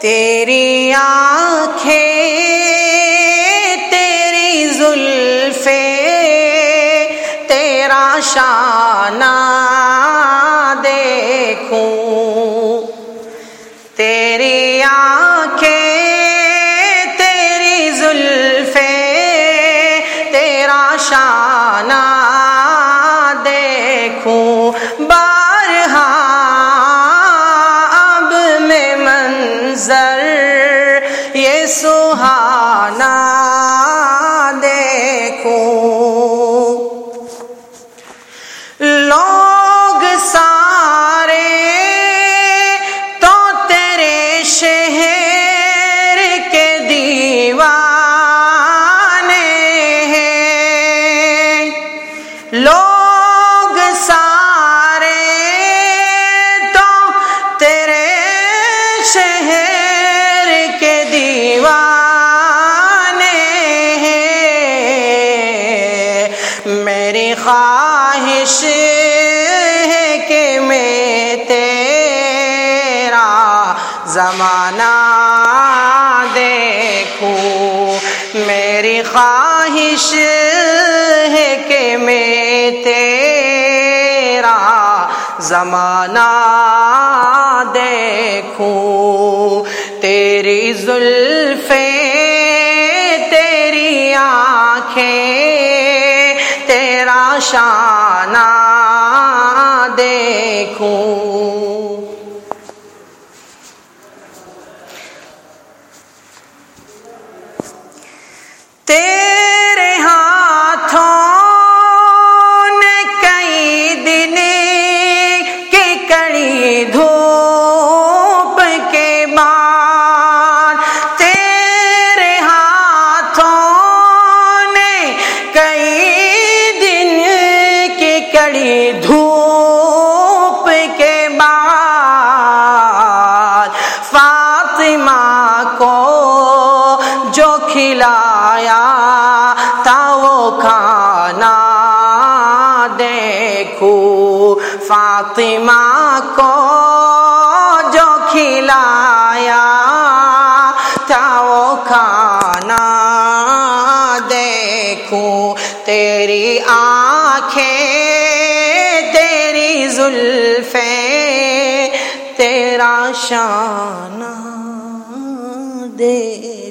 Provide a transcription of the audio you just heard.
تیری آنکھیں تیری زلفے تیرا شانہ دیکھوں۔ تیری آنکھیں تیری زلفے تیرا شانہ دیکھوں۔ سہا خواہش ہے کہ میں تیرا زمانہ دیکھوں۔ میری خواہش ہے کہ میں تیرا زمانہ دیکھوں۔ تیری زلفیں، تیری آنکھیں تیرا شانہ دیکھوں۔ کڑی دھوپ کے بعد فاطمہ کو جو کھلایا تھا وہ کھانا دیکھو۔ فاطمہ کو جو کھلایا تھا وہ کھانا دیکھو۔ تیری آنکھیں زلفیں تیرا شانہ دے۔